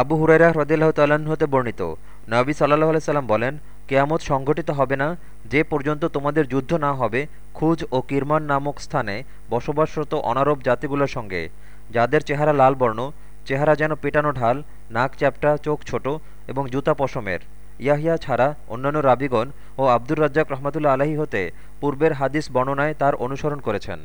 আবু হুরাইরা হ্রদিল্লাহ তাল্লাহ্ন হতে বর্ণিত। নবী সাল্লাহ আলাইসাল্লাম বলেন, কেয়ামত সংঘটিত হবে না, যে পর্যন্ত তোমাদের যুদ্ধ না হবে, খুজ ও কিরমান নামক স্থানে বসবাসরত অনারব জাতিগুলোর সঙ্গে। যাদের চেহারা লাল বর্ণ, চেহারা যেন পেটানো ঢাল, নাক চ্যাপটা, চোখ ছোট এবং জুতা পশমের। ইয়াহিয়া ছাড়া অন্যান্য রাবিগণ ও আব্দুর রাজ্জাক রহমাতুল্লা আলহী হতে পূর্বের হাদিস বর্ণনায় তার অনুসরণ করেছেন।